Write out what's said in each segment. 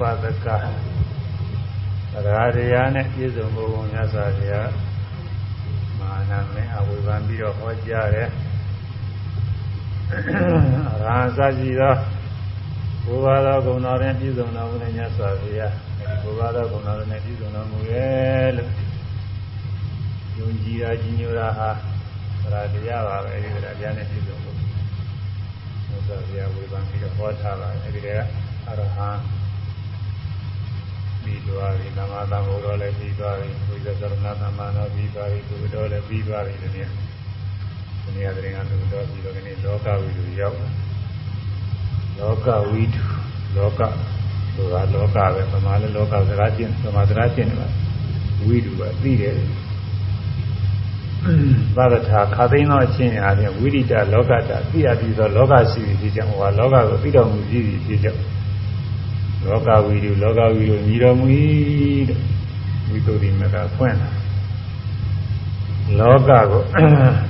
ပါဒကရာတရားနဲ့ပြည့်စုံဘုံမြတ်စွာဘုရားမာနမင်းအဝေဖန်ပြီးတော့ဟောကြားတယ်ရာဇာကြီးသောဘုရားတော်ဂုဏတော်နဲ့ပြည့်စုံတော်မူတဲ့မြတ်စွာဘုရားအဲဒီဘုရားတော်ဂုဏတော်နဲ့ပြည့်စုံတော်မူရဲ့လို့ယုံကြည်ရာကြီးညိုတာဟာရာတရားပါပဲအဲဒီတရားနဲ့ပြည့်စုံဖို့မြတ်စွာဘုရားဝေဖန်ပြီးတော့ဟောထားပါတယ်အဲဒီကအရဟံ ပြီးသွားပြီနာမသမ္ဗုဒ္ဓလည်းပြီးသွားပြီဝိဇ္ဇရဏသမဏောပြီးသွားပြီသူတော်လည်းပြီးသွားပြီဒီနေ့ဒီနေ့ကတည်းကသူတော်ပြီးတော့ဒီနေ့လောကဝိတုရောက်လောကဝိတုလောကဆိုတာလောကပဲပမာလည်းလောကစကားချင်းပမာစကားချင်းနေပါဝိတုကသိတယ်သာသထာခါသိန်းသောအချင်းအားဖြင့်ဝိရိတလောကတာသိရပြီးသောလောကရှိပြီဖြစ်ကြောင်းဟောလောကကိုသိတော်မူပြီးပြီဖြစ်ကြောင်း လောကဝီရုလောကဝီရုညီတော်မူ၏တဲ့ဝိသုဒ္ဓိမကဖွင့်တာလောကကို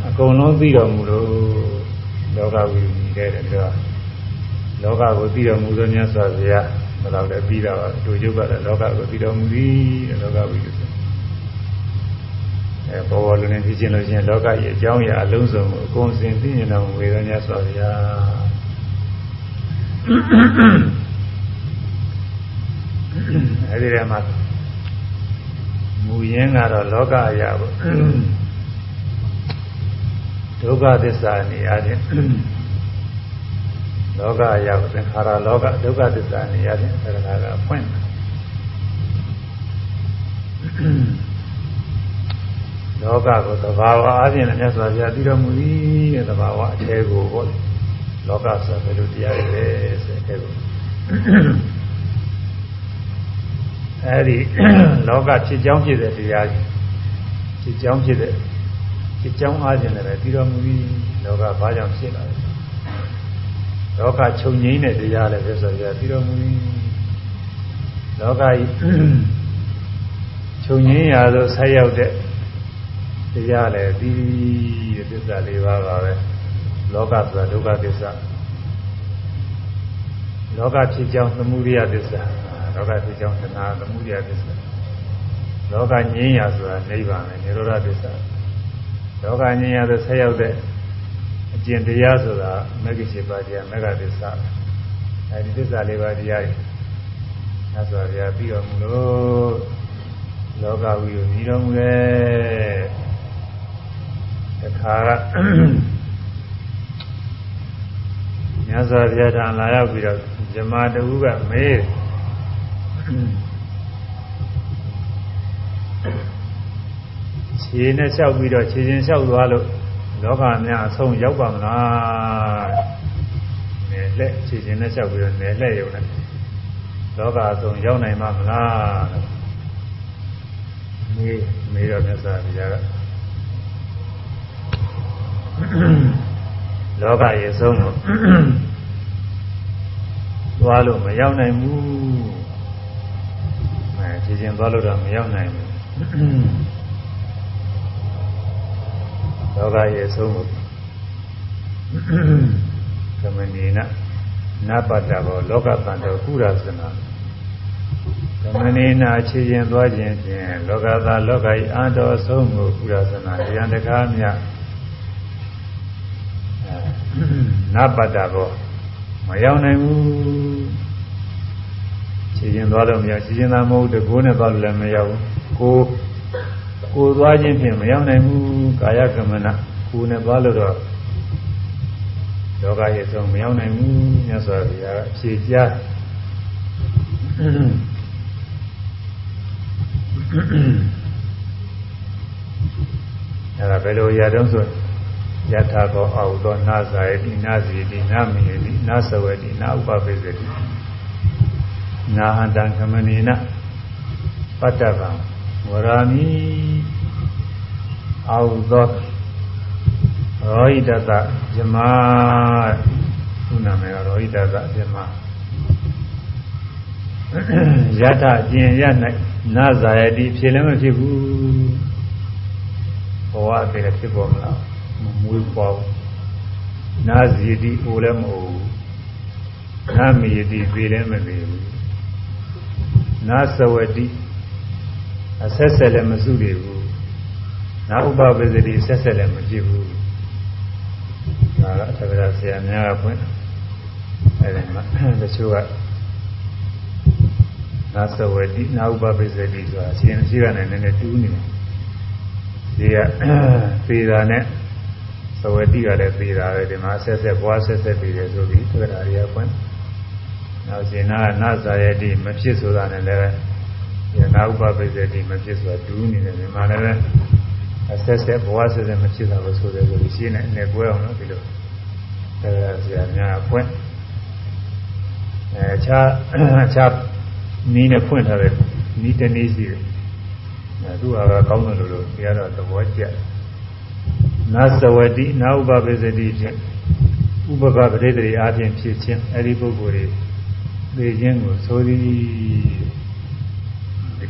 အကုန်လုံးသိတော်မူလို့လောကဝီရုညီတဲ့တဲ့ဒါလောကကိုသိတော်မူသောမြတ်စွာဘုရားဘယ်တော့လဲပြီးတာပါတို့ကျုပ်ကလည်းလောကကိုသိတော်မူသည်တဲ့လောကဝီရုအဲဘောဝလုံးနဲ့သိချင်းလို့ချင်းလောကရဲ့အကြောင်းအရာအလုံးစုံကိုအကုန်စင်သိမြင်တော်မူသောမြတ်စွာဘုရား အဲဒီထဲမှာမူရင်းကတော့လောကအရာပေါ့ဒုက္ခသစ္စာနေရာချင်းလောကအရာကိုသင်္ခါရလောကဒုက္ခသစ္စာနေရာချင်းသရဏကဖွင့်လောကကိုသဘာဝအားဖြင့်လည်းမြတ်စွာဘုရားသိတော်မူသည်တဲ့သဘာဝအခြေကိုပေါ့လောကဆိုဘယ်လိုတရားတွေလဲဆိုတဲ့ကို အဲဒီလောကဖြစ်ကြောင်းဖြစ်တဲ့တရားဖြစ်ကြောင်းဖြစ်တဲ့ဖြစ်ကြောင်းအားဖြင့်လည်းပြီးတော်မူပြီးလောကဘာကြောင့်ဖြစ်လာလဲလောကချုပ်ငိမ့်တဲ့တရားလည်းပဲဆိုရပြီးတော်မူပြီးလောကကြီးချုပ်ငိမ့်ရာသို့ဆက်ရောက်တဲ့တရားလည်းပြီးတဲ့သစ္စာလေးပါးပါပဲလောကဆိုတာဒုက္ခသစ္စာလောကဖြစ်ကြောင်းသမှုရိယသစ္စာ လောကဖြစ်ကြောင်းသနာသမှုရိယသစ္စာလောကငြိမ်းရာဆိုတာနိဗ္ဗာန်ပဲនិရောဓသစ္စာလောကငြိမ်းရာဆိုဆက်ရောက်တဲ့အကျင့်တရားဆိုတာမဂ္ဂင်7ပါးတရားမဂ္ဂသစ္စာအဲဒီသစ္စာလေးပါးတရားကြီးသစ္စာတရားပြီးတော်မူလို့လောကဝိယညီတော်မူတဲ့တခါကမြတ်စွာဘုရားထံလာရောက်ပြီးတော့ဇမာတူကမေး ခြေနဲ့လျှောက်ပြီးတော့ခြေချင်းလျှောက်သွားလို့လောကများအဆုံးရောက်ပါမလားနယ်လက်ခြေချင်းနဲ့လျှောက်ပြီးတော့နယ်လက်ရုံနဲ့လောကအဆုံးရောက်နိုင်မှာမလားမေးမေးတော့မြတ်စွာဘုရားကလောကရဲ့အဆုံးကိုသွားလို့မရောက်နိုင်ဘူးအဲ ခြေချင်းသွားလို့တော့မရောက်နိုင်ဘူးလောကရဲ့အဆုံးကိုသမဏေနနပတ္တဘောလောကတန်တော်ကုရသနာသမဏေနခြေချင်းသွားခြင်းဖြင့်လောကသားလောကကြီးအာတော်ဆုံးကိုကုရသနာတရားတကားမြတ်နပတ္တဘောမရောက်နိုင်ဘူး ခြေချင်းသွားလို့မရခြေချင်းသာမဟုတ်တကိုးနဲ့သွားလို့လည်းမရောက်ဘူးကိုကိုသွားခြင်းဖြင့်မရောက်နိုင်ဘူးကာယကမနကိုနဲ့သွားလို့တော့လောကရဲ့ဆုံးမရောက်နိုင်ဘူးမြတ်စွာဘုရားဖြေကြားအဲ့ဒါဘယ်လိုရတော့ဆိုယထာကောအာဟုသောနာဇာယတိနာဇီတိနာမိယတိနာသဝတိနာဥပပိသတိ နာဟတံကမနေနပတ္တဗံဝရာမိအာဟုသောရောဟိတတဇမသူနာမေရောဟိတတဇမယထာအကျင်ရ၌နာဇာယတိဖြစ်လည်းမဖြစ်ဘူးဘဝတည်းဖြစ်ပေါ်မလားမွေးပွားနာဇီတိအိုလည်းမဟုတ်ဘူးနာမီတိသေးလည်းမသေးဘူး နာသဝတိအဆက်ဆက်လည်းမစုရဘူးနာဥပပစ္စတိဆက်ဆက်လည်းမဖြစ်ဘူးဒါကသဗ္ဗရာဆရာများကဖွင့်အဲဒီမှာတချို့ကနာသဝတိနာဥပပစ္စတိဆိုတာအရှင်ရှိကနေနည်းနည်းတူးနေတယ်ဒီကပေတာနဲ့သဝတိကလည်းပေတာပဲဒီမှာဆက်ဆက်ပွားဆက်ဆက်ပြီးတယ်ဆိုပြီးသဗ္ဗရာတွေကဖွင့် နောက်ရှင်နာနာဇာယတိမဖြစ်ဆိုတာနဲ့လည်းယနာဥပပစ္စတိမဖြစ်ဆိုတာတူးနေတယ်ဒီမှာလည်းအဆက်ဆက်ဘဝဆက်ဆက်မဖြစ်တာလို့ဆိုတယ်ဆိုပြီးရှင်းနေအနေကွဲအောင်လို့ဒီလိုအဲဆရာများဖွင့်အဲခြားခြားနီးနဲ့ဖွင့်ထားတဲ့နီးတနည်းစီတယ်အဲသူကကောင်းတယ်လို့လို့တရားတော်သဘောကျနာသဝတိနာဥပပစ္စတိဖြင့်ဥပပပရိသေအားဖြင့်ဖြစ်ခြင်းအဲဒီပုဂ္ဂိုလ်တွေ သိခြင်းကိုဆိုသည်ဒီ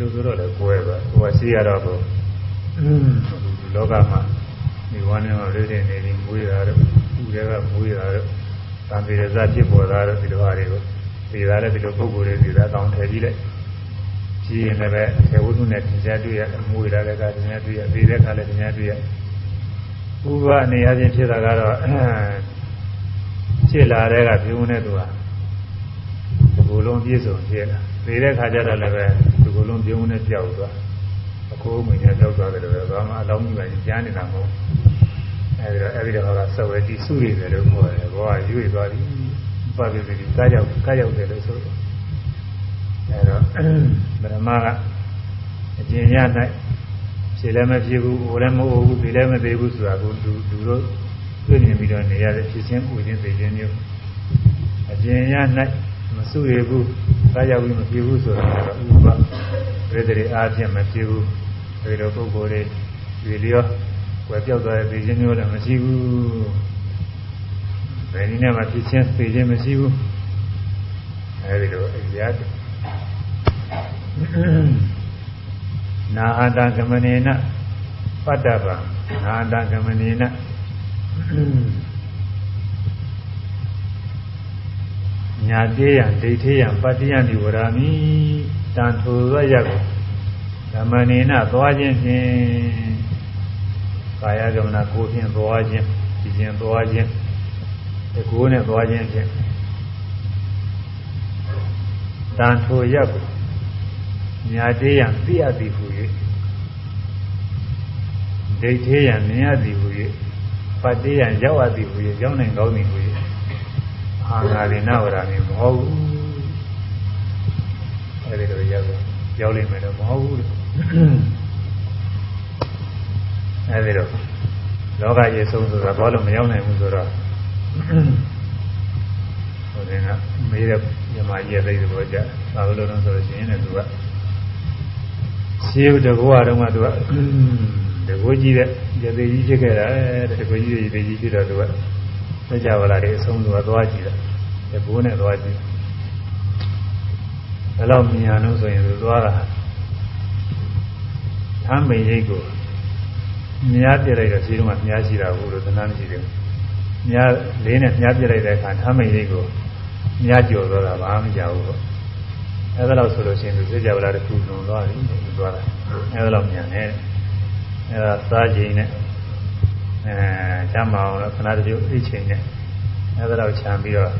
လိုဆိုတော့လည်းကိုယ်ပဲဟိုကရှိရတော့ကိုလောကမှာဒီဝမ်းနဲ့မှာလေးတွေနေနေမွေးရတော့ဥတွေကမွေးရတော့တန်ပေရဇဖြစ်ပေါ်လာတော့ဒီလိုဟာတွေကိုသိတာလည်းဒီလိုပုဂ္ဂိုလ်တွေသိတာတောင်းထည့်ပြီးလိုက်ကြည့်ရင်လည်းပဲသေဝုဒ္ဓနဲ့သင်္ချာတွေ့ရမွေးလာတဲ့ကသင်္ချာတွေ့ရသိတဲ့ကလည်းသင်္ချာတွေ့ရဥပအနေအချင်းဖြစ်တာကတော့ဖြစ်လာတဲ့ကပြုံးနေသူဟာ ဒီလိုလုံးပြည့်စုံဖြစ်လာသိတဲ့ခါကျတော့လည်းပဲဒီလိုလုံးပြုံးနေပြောက်သွားအခုအမင်းနဲ့ကြောက်သွားတယ်ပဲဘာမှအလောင်းကြီးပဲကြားနေတာမဟုတ်အဲဒီတော့အဲဒီတော့ကသဝတိစုရတယ်လို့ခေါ်တယ်ဘောကရွေ့သွားပြီပါပြီပြီကားရောက်ကားရောက်တယ်လို့ဆိုတယ်အဲတော့ဗရမကအကျဉ်းရ၌ဖြေလည်းမဖြစ်ဘူးဟိုလည်းမဟုတ်ဘူးဒီလည်းမသေးဘူးဆိုတာကိုသူသူတို့တွေ့မြင်ပြီးတော့နေရတဲ့ဖြစ်ချင်းဥချင်းသိချင်းမျိုးအကျဉ်းရ၌မ စုရဘူးကားရောက်ပြီးမဖြစ်ဘူးဆိုတာကတော့ဥပပြည့်တဲ့အားဖြင့်မဖြစ်ဘူးဒီလိုပုဂ္ဂိုလ်တွေဒီလျောကွယ်ပြောက်သွားတဲ့သိချင်းမျိုးလည်းမရှိဘူးဘယ်နည်းနဲ့မှဖြစ်ချင်းသိချင်းမရှိဘူးအဲဒီလိုအရာနာဟတကမနေနပတ္တဗံနာဟတကမနေန ညာတေးယံဒိဋ္ဌိယံပတ္တိယံဒီဝရာမိတန်ထိုသောရက်ကိုဓမ္မနေနသွားခြင်းဖြင့်ကာယကမနာကိုဖြင့်သွားခြင်းဒီခြင်းသွားခြင်းဒီကိုယ်နဲ့သွားခြင်းဖြင့်တန်ထိုရက်ကိုညာတေးယံသိအပ်သည်ဟူ၍ဒိဋ္ဌိယံမြင်ရသည်ဟူ၍ပတ္တိယံရောက်အပ်သည်ဟူ၍ရောက်နိုင်ကောင်းသည်ဟူ၍ အာငါရိနဝရမီမဟုတ်ဘူးအဲဒီလိုရောက်ရောက်လိမ့်မယ်တော့မဟုတ်ဘူးအဲဒီတော့လောကရေဆုံးဆိုတာဘာလို့မရောက်နိုင်ဘူးဆိုတော့ဟိုတင်ကမေးတဲ့မြမကြီးရဲ့သိတဲ့ဘောကြဘာလို့လဲဆိုတော့ရှင်နဲ့သူကရှင်းတကောတုန်းကသူကတကောကြီးတဲ့ရသေးကြီးဖြစ်ခဲ့တာတဲ့တကောကြီးရသေးကြီးဖြစ်တော့သူက စကြဝဠာတွေအဆုံးသူကသွားကြည့်တာတကောနဲ့သွားကြည့်ဘယ်လောက်မြင်အောင်ဆိုရင်သူသွားတာသမ်းမိန်ရိတ်ကိုမြားပြလိုက်တော့ခြေတုံးကမြားရှိတာဘူးလို့သနာမရှိသေးဘူးမြားလေးနဲ့မြားပြလိုက်တဲ့အခါသမ်းမိန်ရိတ်ကိုမြားကြော်တော့တာဘာမှမကြောက်ဘူးပေါ့အဲဒါလို့ဆိုလို့ရှိရင်သူစိတ်ကြဝဠာတစ်ခုလုံးသွားပြီသူသွားတာအဲဒါလို့မြန်နေအဲဒါစားချိန်နဲ့ အဲချမ်းမအောင်လို့ခဏတည်းအိတ်ချိန်နဲ့အဲဒါတော့ခြံပြီးတော့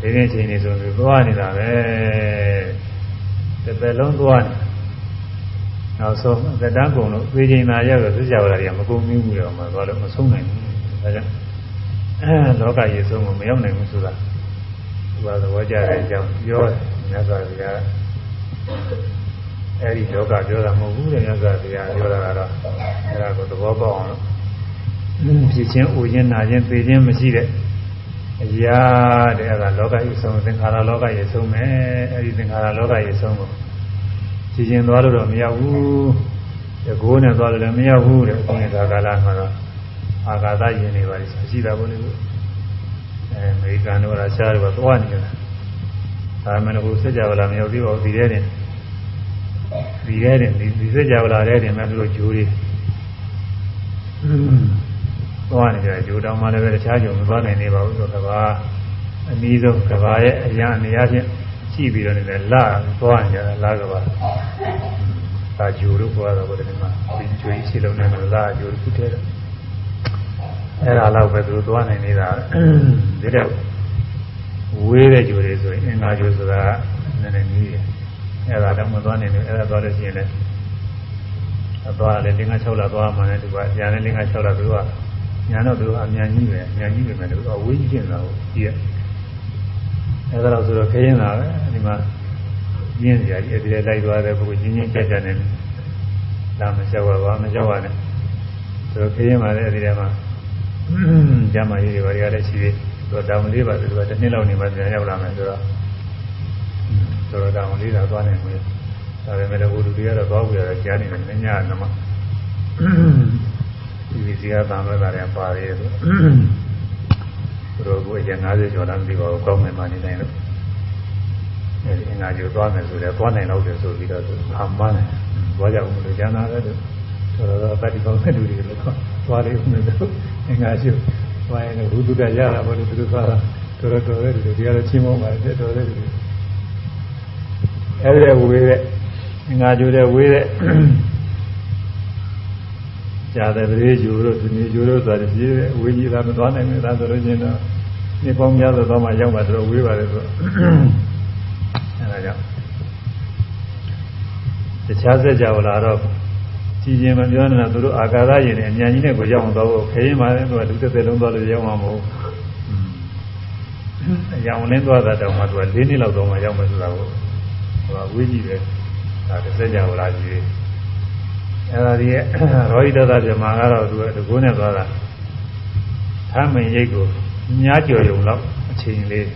ဒီနေ့ချိန်နေဆိုပြီးသွားနေတာပဲတစ်သက်လုံးသွားနေနောက်ဆုံးသက်တမ်းကုန်လို့ပြေးချိန်သာရောက်တော့စိတ်ကြဝဠာတွေကမကုန်ဘူးဘူးတော့မှသွားလို့မဆုံးနိုင်ဘူးဒါကြောင့်အဲလောကကြီးဆုံးကိုမရောက်နိုင်ဘူးဆိုတာဒီပါသဘောကြတဲ့အကြောင်းပြောတယ်မြတ်စွာဘုရားအဲဒီလောကပြောတာမဟုတ်ဘူးတဲ့မြတ်စွာဘုရားပြောတာကတော့အဲဒါကိုသဘောပေါက်အောင် ဖြစ်ချင်းဥခြင်းနာခြင်းသိခြင်းမရှိတဲ့အရာတဲ့အဲဒါလောကကြီးဆုံးသင်္ခါရလောကကြီးဆုံးမယ်အဲဒီသင်္ခါရလောကကြီးဆုံးကိုဖြစ်ချင်းသွားလို့တော့မရောက်ဘူးတကိုးနဲ့သွားလို့လည်းမရောက်ဘူးတဲ့အခုနေတာကာလမှာတော့အာဂါသယင်နေပါလိမ့်ရှိတာဘုန်းကြီးအဲအမေရိကန်တို့ကရှားတော့သွားနေတယ်ဒါမှလည်းဟိုစัจ java လာမရောက်သေးပါဘူးဒီထဲတင်ဒီထဲတင်ဒီဒီစัจ java လာထဲတင်မှသူတို့ဂျိုးတွေ သွားနေကြဂျိုးတောင်မှလည်းပဲတခြားဂျိုးမသွားနိုင်နေပါဘူးဆိုတော့ကဘာအနည်းဆုံးကဘာရဲ့အရာအနေအချင်းရှိပြီးတော့လည်းလာသွားကြတယ်လာကပါသာဂျူတို့ပြောတော့ဘယ်လိုမှဒီကျွေးရှိလုံးနဲ့လာဂျူခုထဲတယ်အဲ့ဒါတော့ပဲသူသွားနိုင်နေတာဒီတဲ့ဝေးတဲ့ဂျူတွေဆိုရင်အင်္ဂါဂျူဆိုတာနည်းနည်းကြီးတယ်အဲ့ဒါတော့မသွားနိုင်ဘူးအဲ့ဒါသွားလို့ရှိရင်လည်းအသွားလည်း5 6လသွားမှလည်းသူကညာနဲ့5 6လသူက ညာတော့သူကအမြန်ကြီးပဲအမြန်ကြီးပဲမယ်သူကဝေးကြီးနေတာကိုကြည့်ရအဲ့ဒါတော့ဆိုတော့ခရင်လာပဲဒီမှာရင်းစရာကြီးအဒီလိုက်သွားတဲ့ပုဂ္ဂိုလ်ချင်းချင်းကြက်ကြက်နေလာမလျှောက်ပါဘာမလျှောက်ပါနဲ့ဆိုတော့ခရင်ပါလေအဒီထဲမှာကျမ်းမာရေးတွေဘာတွေကလည်းရှိသေးသူကတောင်လေးပါသူကတစ်နှစ်လောက်နေမှပြန်ရောက်လာမယ်ဆိုတော့ဆိုတော့တောင်လေးသာသွားနိုင်မယ်ဒါပေမဲ့လည်းဘုသူတွေကတော့သွားကြရကြားနေတယ်ညနမ ဒီစီကသံဃာတွေပါရဲဆိုတို့ကိုရ90ကျော်လာမသိပါဘူးကောင်းမယ်မှနေနိုင်လို့အဲဒီအင်္ဂါကျိုးသွားမယ်ဆိုတော့သွားနိုင်တော့တယ်ဆိုပြီးတော့အမှန်တယ်သွားကြအောင်လို့ကျန်တာပဲဆိုတော့တတိပေါင်းတဲ့လူတွေလည်းသွားလိမ့်မယ်လို့အင်္ဂါကျိုးသွားရင်ဘုသူတရတာဘောလို့သူတို့သွားတာတော်တော်တော်တဲ့လူတွေတရားတော်ချင်းမောင်းပါတယ်တော်တဲ့လူတွေအဲဒီဝေးတဲ့အင်္ဂါကျိုးတဲ့ဝေးတဲ့ ကြာတဲ့ပရိကျိုးတို့ဒီနေ့ကျိုးတို့ဆိုတဲ့ပြေးဝေးကြီးလာမသွားနိုင်ဘူးဒါဆိုလို့ချင်းတော့ဒီပေါင်းများသောတော့မှရောက်မှတော့ဝေးပါတယ်ဆိုအဲဒါကြောင့်တခြားစက်ကြလာတော့ကြည်ရင်မပြောနေတာသူတို့အာကာသရင်နဲ့အမြန်ကြီးနဲ့ကိုရောက်အောင်သွားဖို့ခရင်ပါလေသူကဒုသက်သက်လုံးသွားလို့ရောက်မှာမဟုတ်အရောင်လင်းသွားတာတောင်မှသူက၄နှစ်လောက်တော့မှရောက်မယ်ဆိုတာကိုဟိုဝေးကြည့်တယ်ဒါတစ်စက်ကြလာကြည့် အဲ့ဒါဒီရဲ့ရောဟိတသပြမာကတော့သူကတကူနဲ့သွားတာသမင်ရိတ်ကိုညားကြော်ယုံတော့အချိန်လေး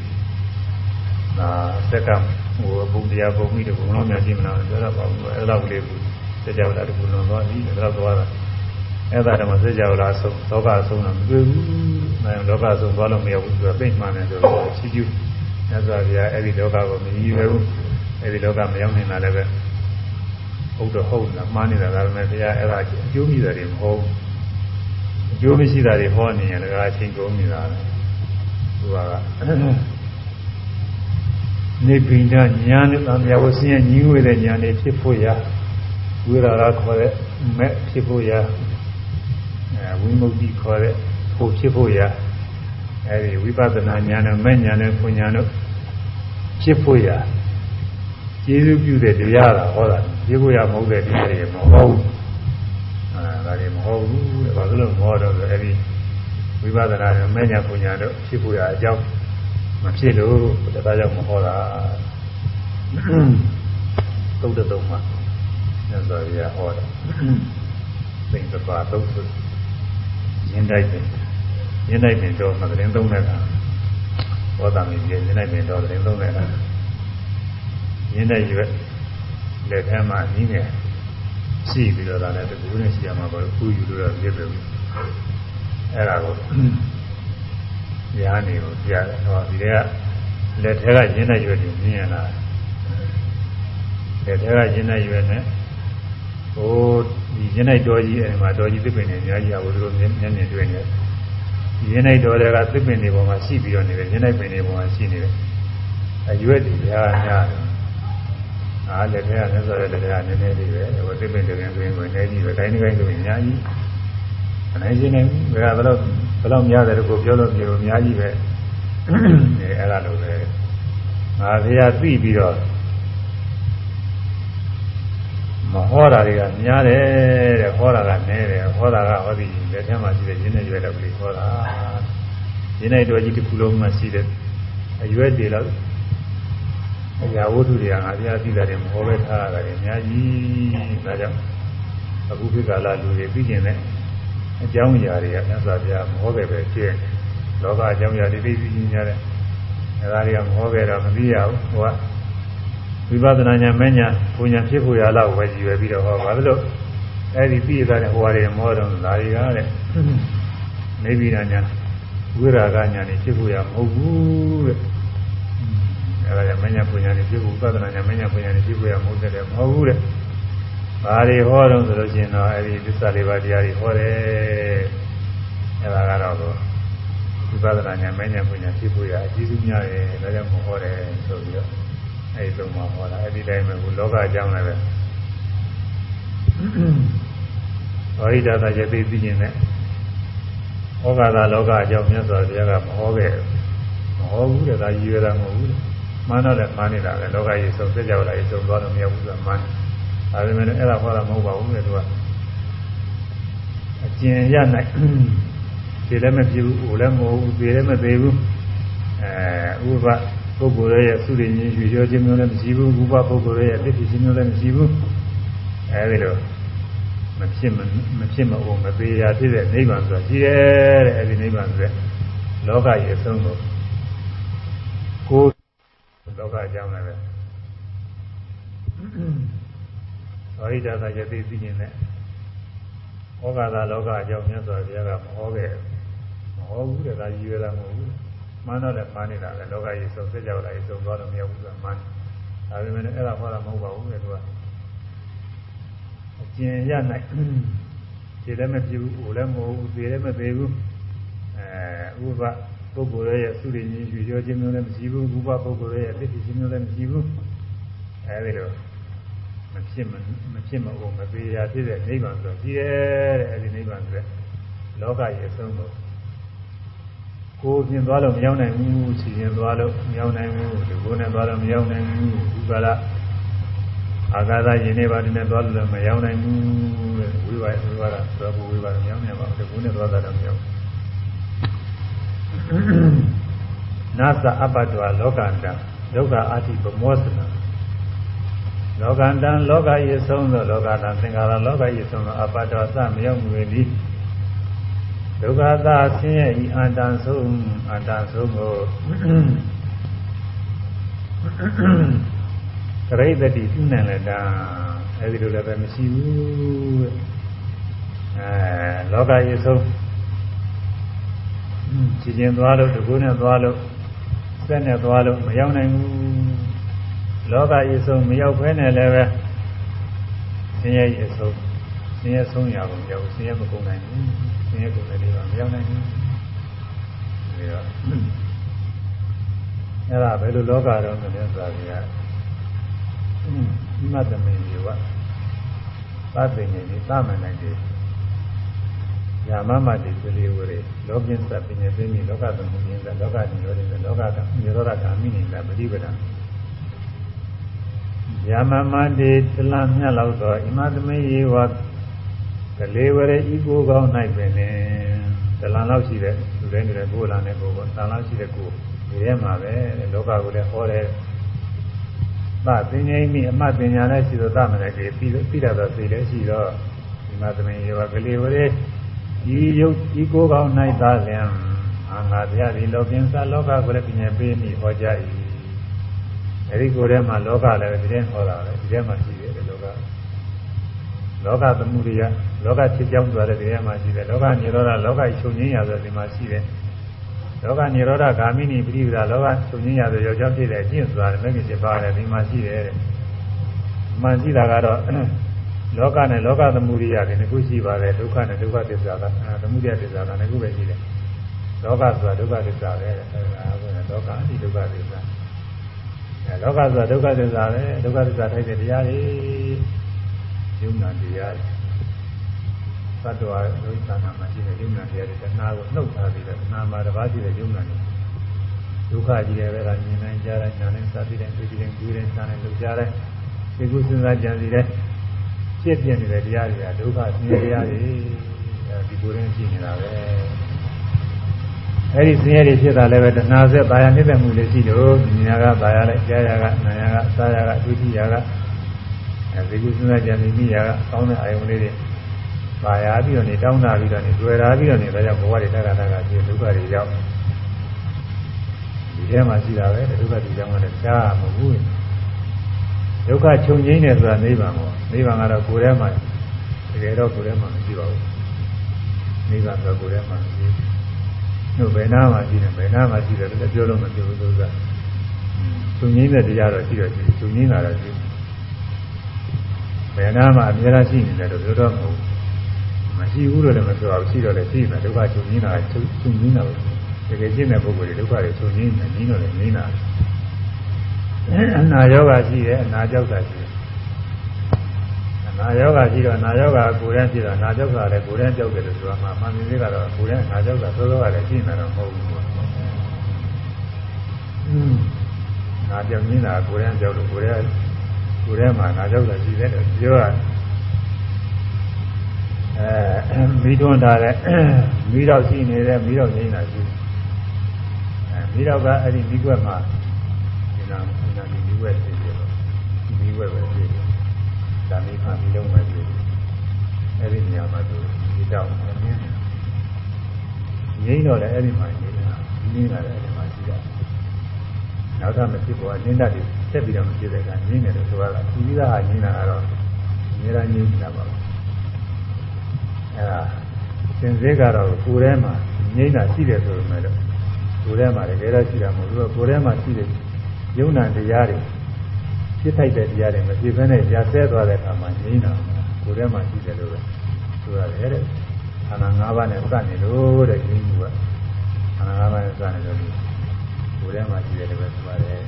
ဒါစက်ကဟိုဘုံတရားဘုံမိတဘုံလုံးများကြည့်မလားပြောတော့ပါဘူးအဲ့ဒါကလေးကိုစကြဝဠာတကူလွန်သွားပြီဒါတော့သွားတာအဲ့ဒါတော့စကြဝဠာဆုံးလောကဆုံးတော့မတွေ့ဘူးနိုင်လောကဆုံးသွားလို့မရဘူးသူကပြိမှန်တယ်ဆိုတော့ချီးကျူးမြတ်စွာဘုရားအဲ့ဒီလောကကိုမကြီးပဲဘူးအဲ့ဒီလောကမရောက်နေတာလည်းပဲ ဟုတ်တော့ဟုတ်လားမှားနေတာကလည်းဘုရားအဲ့ဒါအကျိုးမိတာတွေမဟုတ်အကျိုးမရှိတာတွေဟောနေရင်လည်းအချင်းကုန်နေတာလေသူကနေပိဏညာနဲ့သံဃာဝဆင်းရဲညီးဝဲတဲ့ညာတွေဖြစ်ဖို့ရဝိရာရခေါ်တဲ့မဲ့ဖြစ်ဖို့ရအဲဝိမု ക്തി ခေါ်တဲ့ဖို့ဖြစ်ဖို့ရအဲဒီဝိပဿနာညာနဲ့မဲ့ညာနဲ့ပညာတို့ဖြစ်ဖို့ရကျေးဇူးပြုတဲ့တရားတာဟောတာ ဖြစ်ဖို့ရမဟုတ်တဲ့တရားတွေမဟုတ်ဘူးအဲဒါတွေမဟုတ်ဘူးတဲ့ဘာလို့မဟုတ်တော့လဲအဲဒီဝိပဿနာနဲ့မဲ့ညာပညာတို့ဖြစ်ဖို့ရအကြောင်းမဖြစ်လို့တရားကြောင့်မဟောတာသုတ်တတုံမှာမြတ်စွာဘုရားဟောတယ်သိင်္ဂပါသုတ်ဆိုရင်းတိုက်တယ်ရင်းတိုက်ပင်တော့မသတင်းသုံးတဲ့ကဟောတာမြင်ရင်းတိုက်ပင်တော့သတင်းသုံးတဲ့ကရင်းတိုက်ရွက် လက်ထဲမှာနည်းငယ်ရှိပြီးတော့လည်းတကူနဲ့ရှိရမှာပေါ့ခုယူလို့တော့ပြည့်ပြီအဲ့ဒါကိုညာနေကိုကြားတယ်ဟောဒီကလက်ထဲကရင်းတိုက်ရွက်တွေမြင်ရလားလက်ထဲကရင်းတိုက်ရွက်နဲ့ဟိုဒီရင်းလိုက်တော်ကြီးအဲဒီမှာတော်ကြီးသစ်ပင်တွေအများကြီးအခုတို့မျက်မြင်တွေ့နေတယ်ရင်းလိုက်တော်တွေကသစ်ပင်တွေပေါ်မှာရှိပြီးတော့နေတယ်ရင်းလိုက်ပင်တွေပေါ်မှာရှိနေတယ်အရွက်တွေများများတယ် အားလက်ထဲကလည်းဆိုရတဲ့လက်ထဲကနည်းနည်းလေးပဲဟိုသစ်ပင်တွေတွင်ကိုနည်းကြီးပဲတိုင်းတိုင်းဆိုရင်အများကြီးအနိုင်ချင်းနေဘယ်ကဘယ်တော့ဘယ်တော့များတယ်ကိုပြောလို့ပြောအများကြီးပဲအဲအဲ့ဒါလိုပဲငါဖေရသိပြီးတော့မဟောတာတွေကများတယ်တဲ့ဟောတာကနည်းတယ်ဟောတာကဟောဒီလက်ထဲမှာရှိတဲ့ရင်းနဲ့ရွယ်တော့ကလေးဟောတာရင်းနဲ့တော်ကြီးတစ်ခုလုံးမှရှိတဲ့အရွယ်တွေတော့ အရာဝတ္ထုတွေကငါပြသိတာတွေမဟောပဲထားရတာတွေအများကြီးဒါကြောင့်အခုခေတ်ကာလလူတွေသိကျင်တဲ့အကြောင်းအရာတွေကမြတ်စွာဘုရားမဟောခဲ့ပဲကျဲလောကအကြောင်းအရာတွေသိသိချင်းကြတယ်အဲဒါတွေကမဟောခဲ့တော့မသိရဘူးဟိုကဝိပဿနာဉာဏ်မဉာဏ်ဘုံဉာဏ်ဖြစ်ဖို့ရလောက်ပဲကြည်ရွယ်ပြီးတော့ဟောဘာလို့အဲ့ဒီသိရတဲ့ဟိုဟာတွေမောတော့ဒါတွေကတဲ့နေဗိဒာဉာဏ်ဝိရာဂဉာဏ်တွေဖြစ်ဖို့ရမဟုတ်ဘူးတဲ့ အဲ့ဒါကမဉာဏ်ဘုံဉာဏ်တွေဖြစ်ဖို့ဝိပဿနာဉာဏ်မဉာဏ်ဘုံဉာဏ်တွေဖြစ်ဖို့ရမဟုတ်တဲ့မဟုတ်ဘူးတဲ့ဘာတွေဟောတော့ဆိုလို့ရှိရင်တော့အဲ့ဒီသစ္စာလေးပါးတရားတွေဟောတယ်အဲ့ဒါကတော့ဝိပဿနာဉာဏ်မဉာဏ်ဘုံဉာဏ်ဖြစ်ဖို့ရအကျဉ်းစုများတယ်ဒါကြောင့်မဟောတယ်ဆိုပြီးတော့အဲဒီသုံးပါဟောတာအဲဒီတိုင်းပဲဘုလောကအကြောင်းလည်းပဲဟောရိဒသာယသိသိခြင်းနဲ့ဩဃာသာလောကအကြောင်းမြတ်စွာဘုရားကမဟောခဲ့မဟောဘူးတဲ့ဒါရည်ရတာမဟုတ်ဘူး မှန်းတော့လည်းမှန်းနေတာပဲလောကကြီးဆုံးစက်ကြောလာကြီးဆုံးသွားတော့မရဘူးဆိုတာမှန်းဒါပေမဲ့အဲ့ဒါဟောတာမဟုတ်ပါဘူးလေသူကအကျင်ရနိုင်ဒီလည်းမဖြစ်ဘူးဟိုလည်းမဟုတ်ဘူးဒီလည်းမသေးဘူးအဲဥပပုဂ္ဂိုလ်ရဲ့သုရိညရွှေရောခြင်းမျိုးလည်းမရှိဘူးဥပပုဂ္ဂိုလ်ရဲ့သိဖြစ်ခြင်းမျိုးလည်းမရှိဘူးအဲဒီလိုမဖြစ်မမဖြစ်မအောင်မသေးရဖြစ်တဲ့နိဗ္ဗာန်ဆိုတာရှိတယ်တဲ့အဲဒီနိဗ္ဗာန်ဆိုတဲ့လောကရဲ့အဆုံးကိုကိုယ် လောကအကြောင်းလည်းပဲဟောရိဒသာယသိသိခြင်းနဲ့ဩဃာသာလောကအကြောင်းမြတ်စွာဘုရားကမဟောခဲ့မဟောဘူးတဲ့ဒါရည်ရတာမဟုတ်ဘူးမှန်းတော့လည်းမှန်းနေတာပဲလောကကြီးဆုံးသက်ကြောက်လာကြီးဆုံးသွားတော့မရဘူးဆိုတာမှန်းဒါပေမဲ့အဲ့ဒါဟောတာမဟုတ်ပါဘူးလေသူကအကျင်ရနိုင်ဒီလည်းမဖြစ်ဘူးဟိုလည်းမဟုတ်ဘူးဒီလည်းမသေးဘူးအဲဥပပု ဂ္ဂိုလ်ရဲ့သုရိညရွှေရောခြင်းမျိုးလည်းမရှိဘူးဥပပုဂ္ဂိုလ်ရဲ့သိဖြစ်ခြင်းမျိုးလည်းမရှိဘူးအဲဒီလိုမဖြစ်မမဖြစ်မအောင်မသေးရဖြစ်တဲ့နိဗ္ဗာန်ဆိုကြည့်ရဲတဲ့အဲဒီနိဗ္ဗာန်ဆိုတဲ့လောကရဲ့အဆုံးကိုကိုယ်ပြင်သွားလို့မရောက်နိုင်ဘူးခြေပြင်သွားလို့မရောက်နိုင်ဘူးဒီကိုယ်နဲ့သွားလို့မရောက်နိုင်ဘူးဥပါဒအာဂါသယင်းနေပါတယ်နဲ့သွားလို့မရောက်နိုင်ဘူးဝိပါဝိပါဒသွားဖို့ဝိပါဒမရောက်နိုင်ပါဘူးဒီကိုယ်နဲ့သွားတာတော့မရောက် နာသအပ္ပတ္တဝလောကန္တဒုက္ခအာတိပမောသနာလောကန္တလောကယေဆုံးသောလောကတံသင်္ခါရလောကယေဆုံးသောအပ္ပတ္တဝသမရောက်မှု၏ဒုက္ခသာဆင်းရဲဤအန္တန်ဆုံးအန္တန်ဆုံးကိုကရိတတိပြုနိုင်လက်တာအဲဒီလိုလည်းပဲမရှိဘူးအဲလောကရေဆုံး ကြည်ကျင်သွားလို့တကူနဲ့သွားလို့စက်နဲ့သွားလို့မရောက်နိုင်ဘူးလောကရေဆုံးမရောက်ဖဲနဲ့လည်းပဲဆင်းရဲရေဆုံးဆင်းရဲဆုံးရအောင်ရောက်ဆင်းရဲမကုန်နိုင်ဘူးဆင်းရဲကုန်တဲ့နေရာမရောက်နိုင်ဘူးဒါတော့အဲ့ဒါဘယ်လိုလောကတော့မလဲဆိုတာကဒီမသမင်ကြီးကသတ်ပင်ကြီးသမန်နိုင်တ ယ်ယာမမတိပလီဝရေလောကင်းသပညာသိမိလောကသမုဒိယလောကနိရောဓလောကကနိရောဓကာမိနေတာပฏิပဒံယာမမတိတလမြတ်လောက်သောဣမသမင်ယေဝကလေးဝရေဤကိုကောင်း၌ပင်လေတလန်လောက်ရှိတဲ့လူတိုင်းတွေကိုယ်လာနဲ့ကိုယ်ပေါ့တန်လောက်ရှိတဲ့ကိုယ်ဒီထဲမှာပဲလောကကိုလည်းဟောတယ်သပင်ငိမ့်မိအမှတ်ပညာနဲ့ရှိသောသမဏေကြီးပြီးပြီးတော့သိလည်းရှိတော့ဒီမှာသမင်ယောကလေးဝရေ ဒီယုတ်ဒီကိုယ်ကောင်း၌သာလျံအာငါတရားဒီလောကင်းစားလောကကိုလည်းပညာပေးမိဟောကြ၏အဲဒီကိုယ်ထဲမှာလောကလည်းဒီထဲဟောတာပဲဒီထဲမှာရှိတယ်လောကလောကသမှုရိယလောကဖြစ်ကြောင်းဆိုတဲ့ဒီထဲမှာရှိတယ်လောကနိရောဓလောကချုပ်ငင်းရဆိုဒီမှာရှိတယ်လောကနိရောဓဂာမိနိပရိပဒလောကချုပ်ငင်းရဆိုယောက်ျားဖြစ်တဲ့အကျင့်ဆိုတာလည်းမဂ္ဂင်7ပါးလည်းဒီမှာရှိတယ်တဲ့မှန်ရှိတာကတော့ လောကနဲ့လောကသမှုရိယတွေနှစ်ခုရှိပါတယ်ဒုက္ခနဲ့ဒုက္ခသစ္စာကသမှုရိယသစ္စာကနှစ်ခုပဲရှိတယ်လောကဆိုတာဒုက္ခသစ္စာပဲအဲဒါကလောကအတိဒုက္ခသစ္စာအဲလောကဆိုတာဒုက္ခသစ္စာပဲဒုက္ခသစ္စာထိုက်တဲ့တရားတွေယုံနာတရားတွေသတ္တဝါဒုက္ခနာမှာရှိတဲ့ယုံနာတရားတွေတဏှာကိုနှုတ်ထားပြီးတော့တဏှာမှာတစ်ပါးရှိတဲ့ယုံနာတွေဒုက္ခကြီးတယ်ပဲကမြင်နိုင်ကြတယ်ညာနဲ့စသည်တဲ့တွေ့တဲ့တွေ့တဲ့စားနဲ့လုပ်ကြတယ်ဒီကုစဉ်းစားကြံစီတဲ့ ဖြစ်ပြနေတဲ့တရားတွေကဒုက္ခဆင်းရဲတရားတွေဒီကိုယ်ရင်းရှိနေတာပဲအဲ့ဒီဆင်းရဲတွေဖြစ်တာလည်းပဲတဏှာဆက်ပါရနေတဲ့မှုတွေရှိလို့ဉာဏ်ကပါရလိုက်ကြားရကနာရကစားရကဒုတိယကအဲဒီကုစဉ်းစားကြံစီမိရကကောင်းတဲ့အာယုံလေးတွေပါရပြီးတော့နေတောင်းတာပြီးတော့နေတွေ့တာပြီးတော့နေဒါကြောင့်ဘဝတွေတက္ကတာကဖြစ်ဒုက္ခတွေရောက်ဒီထဲမှာရှိတာပဲဒုက္ခတွေကြောင့်လည်းကြားမဟုတ်ဘူး ဒုက္ခချုပ်ငြိမ်းတယ်ဆိုတာနိဗ္ဗာန်ပေါ့နိဗ္ဗာန်ကတော့ကိုယ်ထဲမှာတကယ်တော့ကိုယ်ထဲမှာမရှိပါဘူးနိဗ္ဗာန်ဆိုကိုယ်ထဲမှာမရှိဘူးဘယ်နာမှာရှိတယ်ဘယ်နာမှာရှိတယ်လည်းပြောလို့မပြောဘူးဆိုတာချုပ်ငြိမ်းတဲ့တရားတော့ရှိတော့ရှိချုပ်ငြိမ်းတာတော့ရှိဘယ်နာမှာအများအားရှိနေတယ်လို့ပြောတော့မဟုတ်မရှိဘူးလို့လည်းမပြောဘူးရှိတော့လည်းရှိနေဒုက္ခချုပ်ငြိမ်းတာချုပ်ငြိမ်းတာပဲတကယ်ရှင်းတဲ့ပုဂ္ဂိုလ်တွေဒုက္ခတွေချုပ်ငြိမ်းနေတယ်ငြိမ်းတော့လည်းငြိမ်းတာ အနာယောဂရှိတယ်အနာကြောက်တာရှိတယ်အနာယောဂရှိတော့အနာယောဂကိုယ်တည်းရှိတော့အနာကြောက်တာလည်းကိုယ်တည်းကြောက်တယ်လို့ဆိုတာမှမှန်ပြီလေးကတော့ကိုယ်တည်းအနာကြောက်တာသိုးသောကလည်းရှိနေတော့မဟုတ်ဘူးอืมနာကြောက်ရင်းတာကိုယ်တည်းကြောက်လို့ကိုယ်တည်းကိုယ်တည်းမှာနာကြောက်တာရှိတယ်လို့ပြောရအဲမိထွန်းထားတဲ့မိတော့ရှိနေတဲ့မိတော့နေတာရှိအဲမိတော့ကအဲ့ဒီမိကွက်မှာဒီ နာဒီနာဒီမိကွက်ဖြစ်ပြီးတော့ဒီမိကွက်ပဲဖြစ်တယ်ဒါမိခါမိလုံးပဲဖြစ်တယ်အဲ့ဒီနေရာမှာသူဒီတော့မင်းငိမ့်တော့လည်းအဲ့ဒီမှာနေတာနေတာလည်းအဲ့ဒီမှာရှိတာနောက်ထပ်မဖြစ်ပေါ်နင်းတတ်တယ်ဆက်ပြီးတော့မဖြစ်တဲ့ကငိမ့်တယ်လို့ဆိုရတာဒီကြီးကဟာငိမ့်တာကတော့အများကြီးငိမ့်နေတာပါပဲအဲဒါစင်စေးကတော့ကိုယ်ထဲမှာငိမ့်တာရှိတယ်ဆိုပေမဲ့တော့ကိုယ်ထဲမှာတကယ်တော့ရှိတာမဟုတ်ဘူးကိုယ်ထဲမှာရှိတဲ့ ယုံနာတရားတွေဖြစ်ထိုက်တဲ့တရားတွေမဖြစ်ဘဲနဲ့ကြာဆဲသွားတဲ့အခါမှာငိမ့်တာကိုယ်ထဲမှာရှိတယ်လို့ပဲဆိုရတယ်တဲ့ခန္ဓာ၅ပါးနဲ့စနေလို့တဲ့ငိမ့်မှုကခန္ဓာ၅ပါးနဲ့စနေလို့ကိုယ်ထဲမှာရှိတယ်လို့ပဲဆိုရတယ်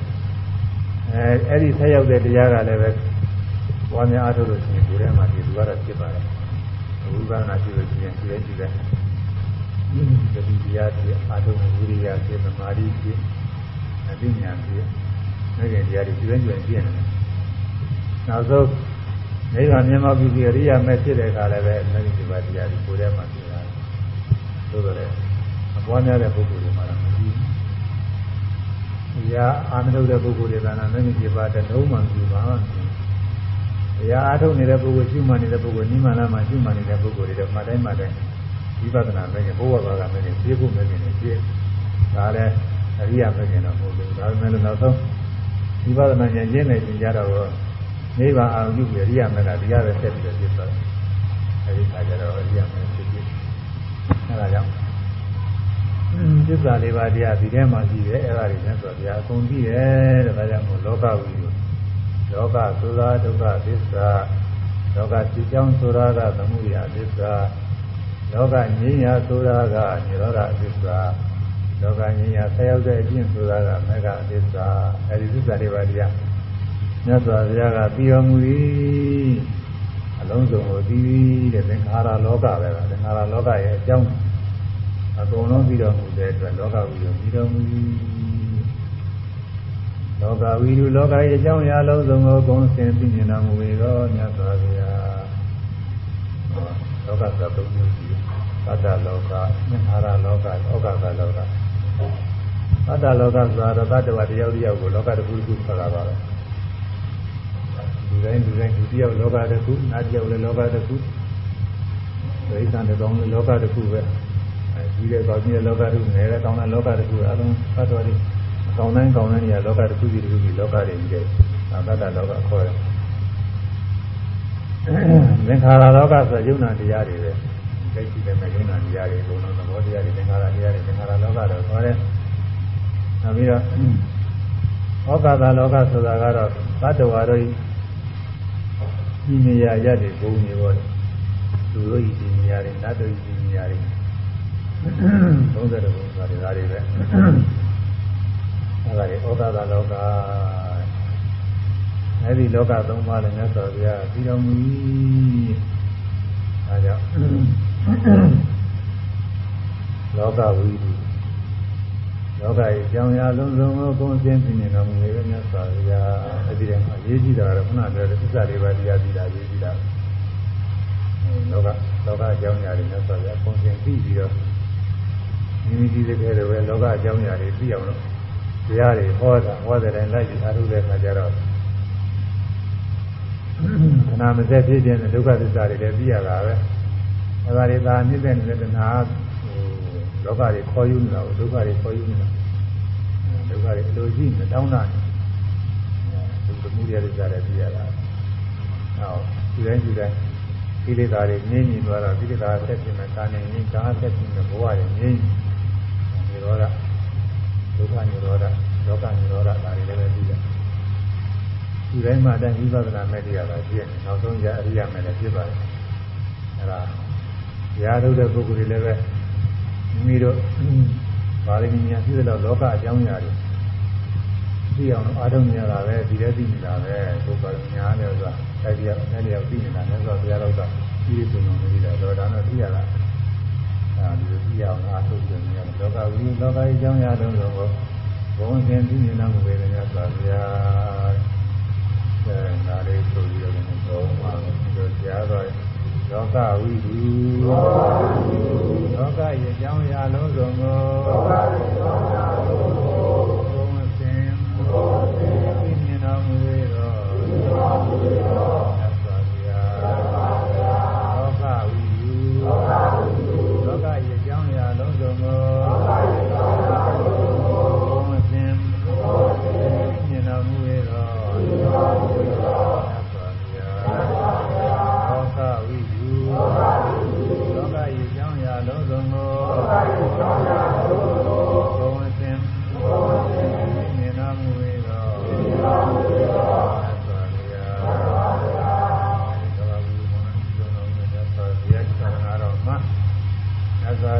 အဲအဲ့ဒီဆက်ရောက်တဲ့တရားကလည်းပဲပွားများအားထုတ်လို့ရှိရင်ကိုယ်ထဲမှာဒီလူကတော့ဖြစ်ပါတယ်ဝိပဿနာရှိလို့ရှိရင်ဒီလိုရှိတယ်သတိတရားတွေအာထုံဝိရိယဖြင့်သမာဓိဖြင့်အသိဉာဏ်ဖြင့် ငယ်ငယ်တရားတွေကျွမ်းကျွမ်းပြည့်နေတယ်နောက်ဆုံးနိဗ္ဗာန်မြတ်မောပြီးပြီးအရိယာမဲ့ဖြစ်တဲ့အခါလည်းပဲမဂ္ဂင်ပါတရားတွေကိုယ်ထဲမှာပြတာသို့တော်လည်းအပွားများတဲ့ပုဂ္ဂိုလ်တွေမှာတော့မရှိဘူး။တရားအာမထုတ်တဲ့ပုဂ္ဂိုလ်တွေကလည်းမဂ္ဂင်ပါတဲ့လုံးမှမပြပါဘူး။တရားအားထုတ်နေတဲ့ပုဂ္ဂိုလ်ရှုမှတ်နေတဲ့ပုဂ္ဂိုလ်နိမ္မာနမှာရှုမှတ်နေတဲ့ပုဂ္ဂိုလ်တွေတော့မှတ်တိုင်းမှတ်တိုင်းဝိပဿနာမဲ့ကဘုရားဘာသာမဲ့နဲ့ပြေဖို့မဲ့နဲ့ပြေဒါလည်းအရိယာမဲ့ကတော့မဟုတ်ဘူးဒါပေမဲ့လည်းနောက်ဆုံး ဝိပဿနာဉာဏ်ရင်းနေခြင်းကြတော့နိဗ္ဗာန်အောင်ပြုပြီးအရိယာမဲ့ကတရားပဲဆက်ပြီးတော့ပြသွားတယ်အဲဒီခါကျတော့အရိယာမဲ့ဖြစ်ဖြစ်အဲဒါကြောင့်သစ္စာလေးပါးတရားဒီထဲမှာရှိတယ်အဲဒါတွေနဲ့ဆိုတော့ဘုရားအကုန်ပြီးတယ်တဲ့ဒါကြောင့်မို့လောကဝိရောလောကဆိုတာဒုက္ခသစ္စာလောကจิตကြောင့်ဆိုတာကသမှုရာသစ္စာလောကငြိမ်းရာဆိုတာကនិရောဓသစ္စာ လောကငြိမ်းရာဆက်ရောက်တဲ့အကျင့်ဆိုတာကမေဃသစ္စာအဲဒီသစ္စာတွေပါတရားမြတ်စွာဘုရားကပြီးတော်မူသည်အလုံးစုံကိုပြီးတဲ့သင်္ခါရလောကပဲကသင်္ခါရလောကရဲ့အကြောင်းအကုန်လုံးပြီးတော်မူတဲ့အတွက်လောကဝိရောပြီးတော်မူသည်လောကဝိရုလောကရဲ့အကြောင်းအရာလုံးစုံကိုဂုံစင်သိမြင်တော်မူ၏သောမြတ်စွာဘုရားလောကဆိုသုံးမျိုးရှိတယ်သတ္တလောကမြင်ဟာရလောကဩဃကလောက သတ္တလောကဆိုတာတော့တတ္တဝတယောက်တယောက်ကိုလောကတစ်ခုတစ်ခုဆိုတာပါပဲလူတိုင်းလူတိုင်းလူတယောက်လောကတစ်ခုနတ်တယောက်လည်းလောကတစ်ခုဒိဋ္ဌာန်တစ်ကောင်လည်းလောကတစ်ခုပဲအဲဒီတဲ့ကောင်းကြီးတဲ့လောကတစ်ခုငယ်တဲ့ကောင်းတဲ့လောကတစ်ခုအလုံးသတ္တဝတိကောင်းတိုင်းကောင်းတိုင်းနေရာလောကတစ်ခုစီတစ်ခုစီလောကတွေကြီးတဲ့သတ္တလောကခေါ်တယ်သင်္ခါရလောကဆိုယုံနာတရားတွေပဲ သိရှိတယ်မဲ့ယုံနာတရားတွေဘုံတော်သဘောတရားတွေသင်္ခါရတရားတွေသင်္ခါရလောကတော့ခေါ်တယ်နောက်ပြီးတော့ဩကာသလောကဆိုတာကတော့သတ္တဝါတို့ဤနေရာရတဲ့ဘုံတွေပေါ့လူတို့ဤနေရာတွေနတ်တို့ဤနေရာတွေ30ဘုံဆိုတာတွေဒါတွေပဲအဲဒါတွေဩကာသလောကအဲဒီလောကသုံးပါးလည်းမြတ်စွာဘုရားပြီးတော်မူ၏အဲကြောင့် လောကဝိဓိလောကရဲ့ကြောင်ရလုံးစုံကိုကိုယ်စင်းပြနေတော်မူ၏မြတ်စွာဘုရားအဲဒီတည်းမှာရေးကြည့်တာကတော့ခုနပြောတဲ့သစ္စာလေးပါးတရားပြီးတာရေးကြည့်တာလောကလောကအကြောင်းအရာတွေမြတ်စွာဘုရားကိုယ်စင်းပြီးပြီးတော့မိမိဒီတဲ့ကဲတော့ပဲလောကအကြောင်းအရာတွေသိအောင်လို့တရားတွေဟောတာဟောတဲ့တိုင်းလိုက်ပြီးအားထုတ်တဲ့အခါကျတော့ခဏမစက်ဖြစ်ခြင်းနဲ့ဒုက္ခသစ္စာတွေလည်းသိရတာပဲ အဲဒါတွေသာမြင့်တဲ့နေတဲ့တဏှာဟိုလောကတွေခေါ်ယူနေတာကိုဒုက္ခတွေခေါ်ယူနေတာဒုက္ခတွေအလိုရှိနေတောင်းတာနေဒုက္ခမှုရတဲ့ကြားလည်းသိရတာဟောဒီတိုင်းဒီတိုင်းကိလေသာတွေငြိမ့်ညင်သွားတော့ကိလေသာဆက်ဖြစ်မယ်ကာနေငြိမ့်ကာဆက်ဖြစ်မယ်ဘဝတွေငြိမ့်ညရောဓဒုက္ခညရောဓလောကညရောဓဒါတွေလည်းပဲသိတယ်ဒီတိုင်းမှာတန်ဝိပဿနာမဲ့တရားပါဖြစ်နေနောက်ဆုံးကြအရိယာမဲ့လည်းဖြစ်ပါတယ်အဲဒါ ရားထုတ်တဲ့ပုဂ္ဂိုလ်တွေလည်းပဲမိမိတို့ပါဠိဉာဏ်ရှိတဲ့လောကအကြောင်းအရာတွေသိအောင်အားထုတ်နေရတာပဲဒီလည်းသိနေတာပဲကိုယ်ကညာတယ်ဆိုတာအဲ့ဒီအဲ့ဒီသိနေတာလည်းဆိုတော့ဘုရားတော်ကဒီလိုပုံစံမျိုးတွေတော့ဒါတော့သိရတာအဲဒီလိုသိအောင်အားထုတ်နေရတယ်လောကဝိလောကကြီးအကြောင်းအရာလုံးစုံကိုဘုံရှင်သိနေလို့ပဲလည်းဆိုတာဘုရားအဲနားလေးဆိုပြီးတော့တော့မှာဒီလိုကြားတော့ လောကဝိဓုလောကရဲ့အကြောင်းအရာလုံးစုံကိုလောကရဲ့အကြောင်းအရာလုံးကိုဘုံရှင်သိမြင်တော်မူသော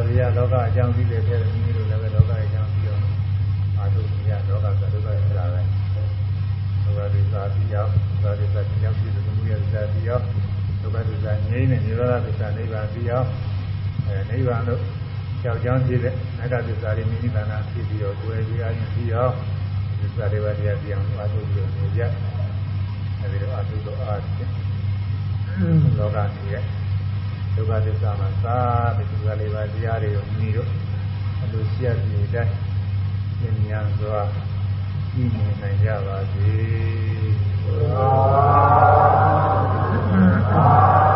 သဇာရိယလောကအကြောင်းသိတဲ့ထဲမိမိတို့လည်းပဲလောကအကြောင်းသိအောင်အာထုမြတ်လောကသဒုက္ခရတာပဲဒုက္ခဒုက္ခပြီးအောင်ဒုက္ခဒုက္ခပြီးအောင်ပြည်သူမှုရတဲ့ပြီးအောင်ဒုက္ခဒုက္ခငြိမ်းတဲ့နိရောဓသစ္စာနိဗ္ဗာန်ပြီးအောင်အဲနိဗ္ဗာန်တို့ကြောက်ကြောင်းဖြစ်တဲ့နဂသစ္စာတွေမိမိတဏ္ဍာဖြစ်ပြီးတော့ကိုယ်ကြီးအရင်ပြီးအောင်သစ္စာတွေပါတရားပြီးအောင်အာထုပြီးတော့နေကြအဲဒီတော့အာထုတော့အာဖြစ်လောကကြီးရဲ့ ဒုက္ခသစ္စာမှာသာတဲ့ဒီကလေးပါတရားတွေကိုမြည်တော့အလိုရှိရပြည်တိုင်းဉာဏ်ဉာဏ်စွာကြည့်မြင်နိုင်ကြပါစေ။